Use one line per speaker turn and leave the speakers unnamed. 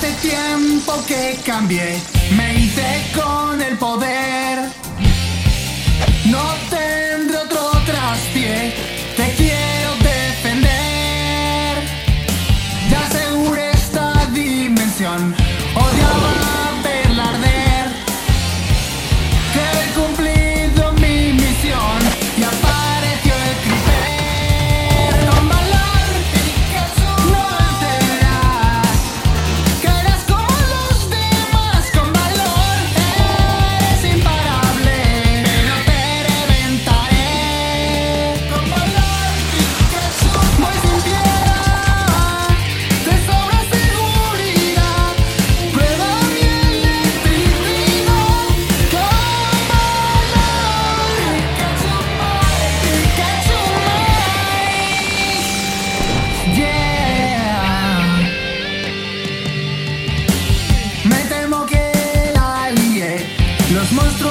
Hace tiempo que cambié, me hice con el poder. No tendré otro traspié, te quiero defender. Ya aseguré esta dimensión. monstruos.